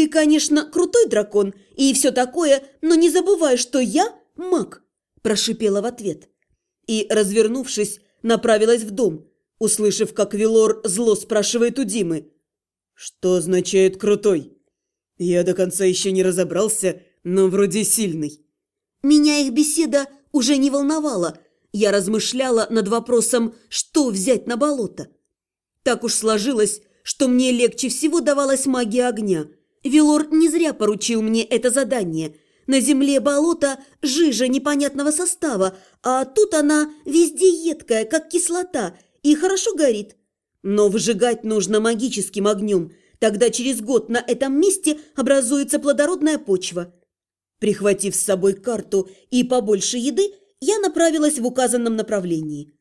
Ты, конечно, крутой дракон и все такое, но не забывай, что я маг, прошипела в ответ. И, развернувшись, направилась в дом, услышав, как Вилор зло спрашивает у Димы. «Что означает крутой?» «Я до конца еще не разобрался, но вроде сильный». Меня их беседа уже не волновала. Я размышляла над вопросом, что взять на болото. Так уж сложилось, что мне легче всего давалась магия огня. Вилор не зря поручил мне это задание. На земле болото – жижа непонятного состава, а тут она везде едкая, как кислота, и хорошо горит. Но выжигать нужно магическим огнем, тогда через год на этом месте образуется плодородная почва. Прихватив с собой карту и побольше еды, я направилась в указанном направлении.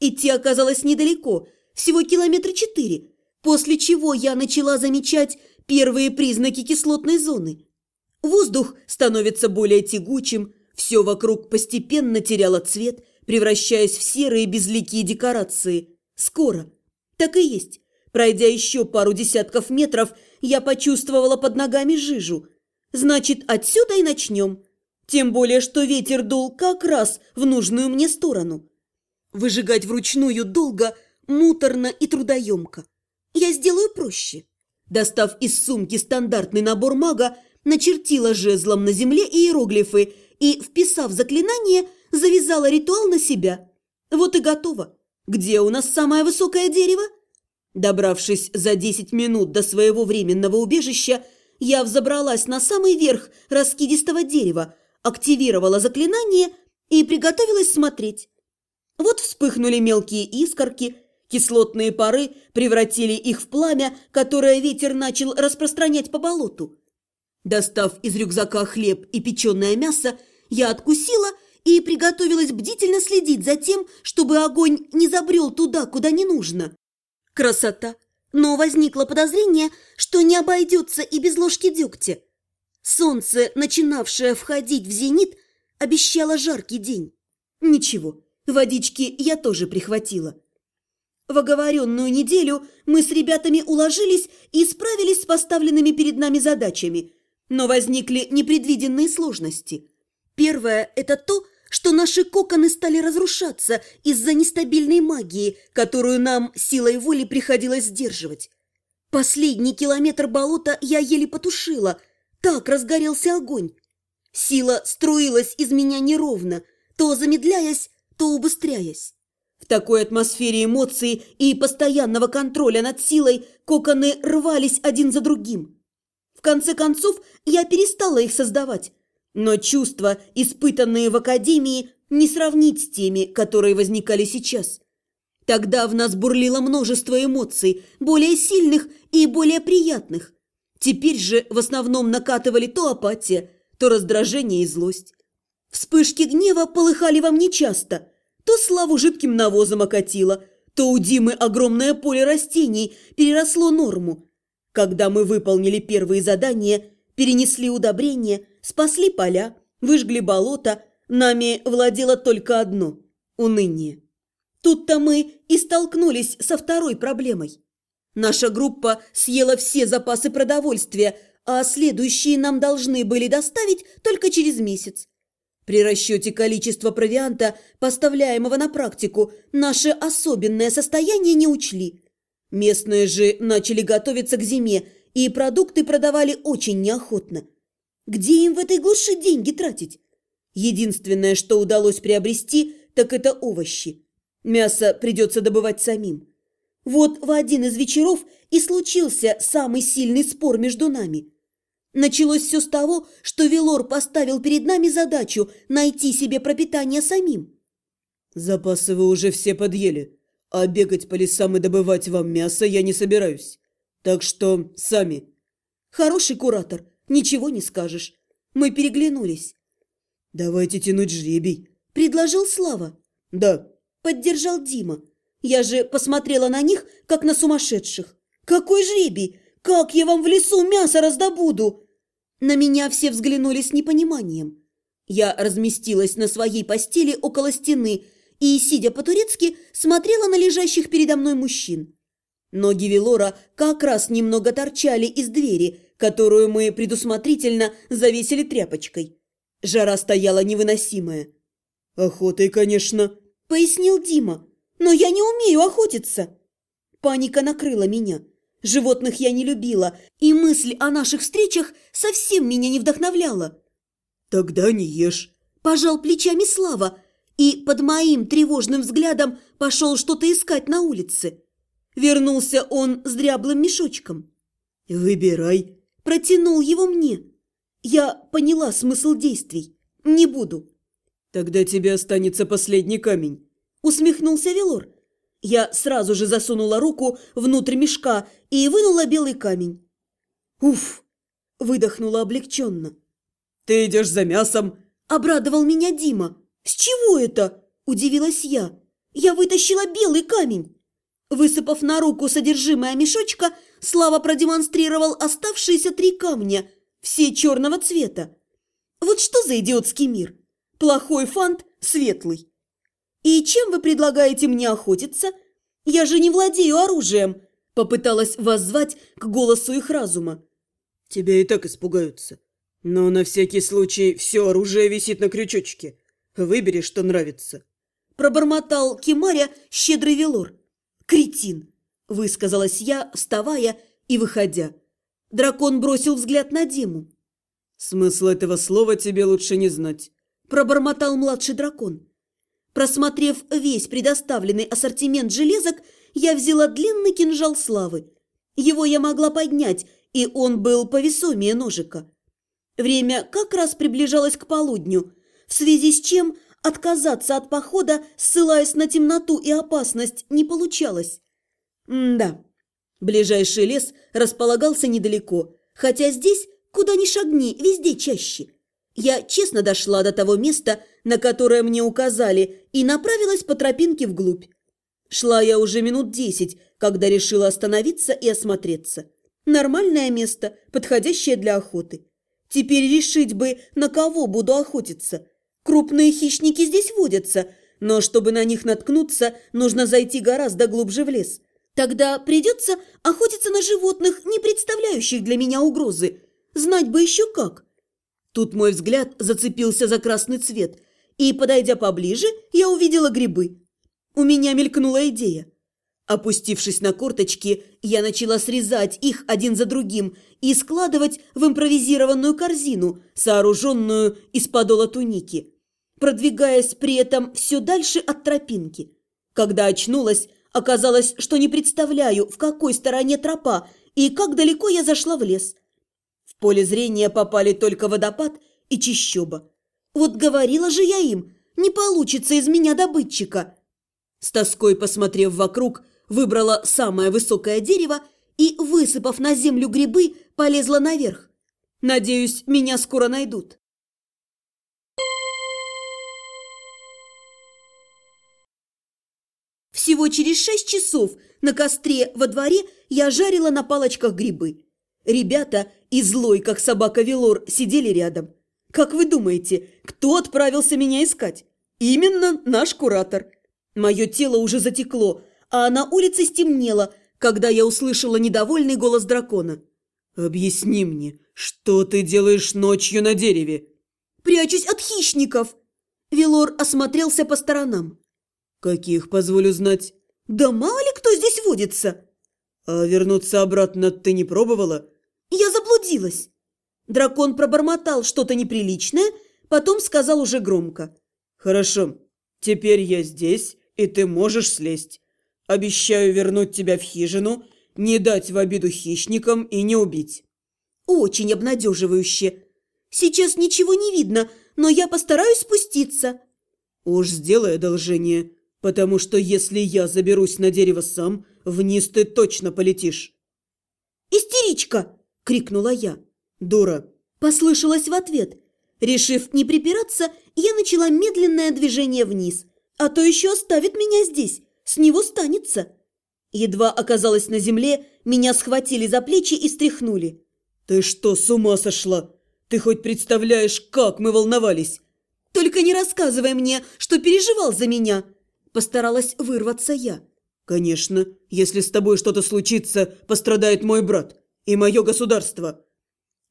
Идти оказалось недалеко, всего километра четыре, после чего я начала замечать первые признаки кислотной зоны. Воздух становится более тягучим, все вокруг постепенно теряло цвет, превращаясь в серые безликие декорации. Скоро. Так и есть. Пройдя еще пару десятков метров, я почувствовала под ногами жижу. Значит, отсюда и начнем. Тем более, что ветер дул как раз в нужную мне сторону. Выжигать вручную долго, муторно и трудоемко. Я сделаю проще. Достав из сумки стандартный набор мага, начертила жезлом на земле иероглифы и, вписав заклинание, завязала ритуал на себя. Вот и готово. Где у нас самое высокое дерево? Добравшись за 10 минут до своего временного убежища, я взобралась на самый верх раскидистого дерева, активировала заклинание и приготовилась смотреть. Вот вспыхнули мелкие искорки, кислотные пары превратили их в пламя, которое ветер начал распространять по болоту. Достав из рюкзака хлеб и печеное мясо, я откусила и приготовилась бдительно следить за тем, чтобы огонь не забрел туда, куда не нужно. Красота! Но возникло подозрение, что не обойдется и без ложки дегтя. Солнце, начинавшее входить в зенит, обещало жаркий день. Ничего, водички я тоже прихватила. В оговоренную неделю мы с ребятами уложились и справились с поставленными перед нами задачами, но возникли непредвиденные сложности. Первое – это то, что наши коконы стали разрушаться из-за нестабильной магии, которую нам силой воли приходилось сдерживать. Последний километр болота я еле потушила – так разгорелся огонь. Сила струилась из меня неровно, то замедляясь, то убыстряясь. В такой атмосфере эмоций и постоянного контроля над силой коконы рвались один за другим. В конце концов, я перестала их создавать. Но чувства, испытанные в академии, не сравнить с теми, которые возникали сейчас. Тогда в нас бурлило множество эмоций, более сильных и более приятных. Теперь же в основном накатывали то апатия, то раздражение и злость. Вспышки гнева полыхали во мне часто. То славу жидким навозом окатило, то у Димы огромное поле растений переросло норму. Когда мы выполнили первые задания, перенесли удобрения, спасли поля, выжгли болото, нами владело только одно – уныние. Тут-то мы и столкнулись со второй проблемой. Наша группа съела все запасы продовольствия, а следующие нам должны были доставить только через месяц. При расчете количества провианта, поставляемого на практику, наше особенное состояние не учли. Местные же начали готовиться к зиме, и продукты продавали очень неохотно. Где им в этой глуши деньги тратить? Единственное, что удалось приобрести, так это овощи. Мясо придется добывать самим. Вот в один из вечеров и случился самый сильный спор между нами. Началось все с того, что Велор поставил перед нами задачу найти себе пропитание самим. «Запасы вы уже все подъели, а бегать по лесам и добывать вам мясо я не собираюсь. Так что сами». «Хороший куратор, ничего не скажешь». Мы переглянулись. «Давайте тянуть жребий», – предложил Слава. «Да», – поддержал Дима. Я же посмотрела на них, как на сумасшедших. Какой жребий! Как я вам в лесу мясо раздобуду? На меня все взглянули с непониманием. Я разместилась на своей постели около стены и, сидя по-турецки, смотрела на лежащих передо мной мужчин. Ноги Велора как раз немного торчали из двери, которую мы предусмотрительно завесили тряпочкой. Жара стояла невыносимая. «Охотой, конечно», — пояснил Дима. «Но я не умею охотиться». Паника накрыла меня. Животных я не любила, и мысль о наших встречах совсем меня не вдохновляла. «Тогда не ешь», – пожал плечами Слава, и под моим тревожным взглядом пошел что-то искать на улице. Вернулся он с дряблым мешочком. «Выбирай», – протянул его мне. Я поняла смысл действий. Не буду. «Тогда тебе останется последний камень», – усмехнулся Велор. Я сразу же засунула руку внутрь мешка и вынула белый камень. «Уф!» – выдохнула облегченно. «Ты идешь за мясом!» – обрадовал меня Дима. «С чего это?» – удивилась я. «Я вытащила белый камень!» Высыпав на руку содержимое мешочка, Слава продемонстрировал оставшиеся три камня, все черного цвета. Вот что за идиотский мир? Плохой фант, светлый. «И чем вы предлагаете мне охотиться? Я же не владею оружием!» Попыталась воззвать к голосу их разума. «Тебя и так испугаются. Но на всякий случай все оружие висит на крючочке. Выбери, что нравится». Пробормотал Кимаря щедрый велор. «Кретин!» – высказалась я, вставая и выходя. Дракон бросил взгляд на Диму. «Смысл этого слова тебе лучше не знать», – пробормотал младший дракон. Просмотрев весь предоставленный ассортимент железок, я взяла длинный кинжал славы. Его я могла поднять, и он был повесомее ножика. Время как раз приближалось к полудню, в связи с чем отказаться от похода, ссылаясь на темноту и опасность, не получалось. М да, ближайший лес располагался недалеко, хотя здесь, куда ни шагни, везде чаще. Я честно дошла до того места, на которое мне указали, и направилась по тропинке вглубь. Шла я уже минут десять, когда решила остановиться и осмотреться. Нормальное место, подходящее для охоты. Теперь решить бы, на кого буду охотиться. Крупные хищники здесь водятся, но чтобы на них наткнуться, нужно зайти гораздо глубже в лес. Тогда придется охотиться на животных, не представляющих для меня угрозы. Знать бы еще как. Тут мой взгляд зацепился за красный цвет, и, подойдя поближе, я увидела грибы. У меня мелькнула идея. Опустившись на корточки, я начала срезать их один за другим и складывать в импровизированную корзину, сооруженную из подола туники, продвигаясь при этом все дальше от тропинки. Когда очнулась, оказалось, что не представляю, в какой стороне тропа и как далеко я зашла в лес – в поле зрения попали только водопад и чищоба. Вот говорила же я им, не получится из меня добытчика. С тоской посмотрев вокруг, выбрала самое высокое дерево и, высыпав на землю грибы, полезла наверх. Надеюсь, меня скоро найдут. Всего через шесть часов на костре во дворе я жарила на палочках грибы. Ребята и злой, как собака Велор, сидели рядом. Как вы думаете, кто отправился меня искать? Именно наш куратор. Мое тело уже затекло, а на улице стемнело, когда я услышала недовольный голос дракона. «Объясни мне, что ты делаешь ночью на дереве?» «Прячусь от хищников!» Велор осмотрелся по сторонам. «Каких, позволю знать?» «Да мало ли кто здесь водится!» «А вернуться обратно ты не пробовала?» Я заблудилась. Дракон пробормотал что-то неприличное, потом сказал уже громко. Хорошо, теперь я здесь, и ты можешь слезть. Обещаю вернуть тебя в хижину, не дать в обиду хищникам и не убить. Очень обнадеживающе. Сейчас ничего не видно, но я постараюсь спуститься. Уж сделай одолжение, потому что если я заберусь на дерево сам, вниз ты точно полетишь. Истеричка! – крикнула я. «Дура!» – послышалось в ответ. Решив не припираться, я начала медленное движение вниз. А то еще оставит меня здесь, с него станется. Едва оказалась на земле, меня схватили за плечи и стряхнули. «Ты что, с ума сошла? Ты хоть представляешь, как мы волновались?» «Только не рассказывай мне, что переживал за меня!» Постаралась вырваться я. «Конечно, если с тобой что-то случится, пострадает мой брат и мое государство.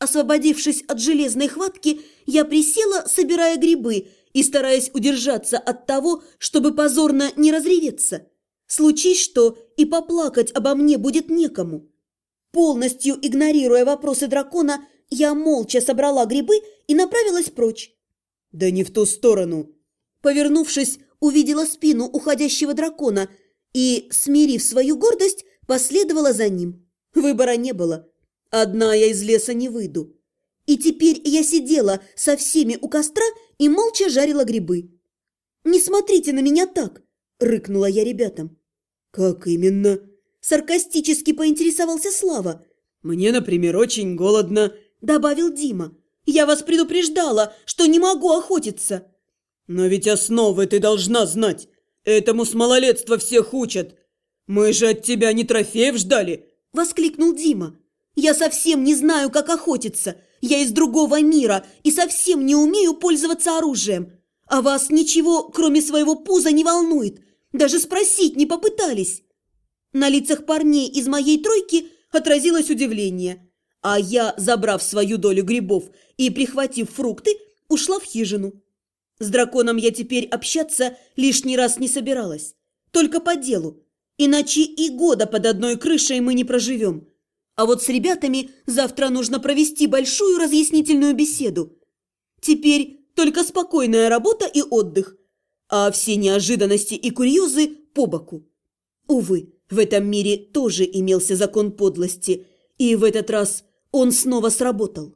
Освободившись от железной хватки, я присела, собирая грибы и стараясь удержаться от того, чтобы позорно не разреветься. Случись что, и поплакать обо мне будет некому. Полностью игнорируя вопросы дракона, я молча собрала грибы и направилась прочь. «Да не в ту сторону!» Повернувшись, увидела спину уходящего дракона и, смирив свою гордость, последовала за ним. Выбора не было. Одна я из леса не выйду. И теперь я сидела со всеми у костра и молча жарила грибы. «Не смотрите на меня так!» – рыкнула я ребятам. «Как именно?» – саркастически поинтересовался Слава. «Мне, например, очень голодно», – добавил Дима. «Я вас предупреждала, что не могу охотиться!» «Но ведь основы ты должна знать. Этому с малолетства всех учат. Мы же от тебя не трофеев ждали!» – воскликнул Дима. «Я совсем не знаю, как охотиться. Я из другого мира и совсем не умею пользоваться оружием. А вас ничего, кроме своего пуза, не волнует. Даже спросить не попытались». На лицах парней из моей тройки отразилось удивление. А я, забрав свою долю грибов и прихватив фрукты, ушла в хижину. С драконом я теперь общаться лишний раз не собиралась. Только по делу. Иначе и года под одной крышей мы не проживем. А вот с ребятами завтра нужно провести большую разъяснительную беседу. Теперь только спокойная работа и отдых, а все неожиданности и курьезы по боку. Увы, в этом мире тоже имелся закон подлости, и в этот раз он снова сработал.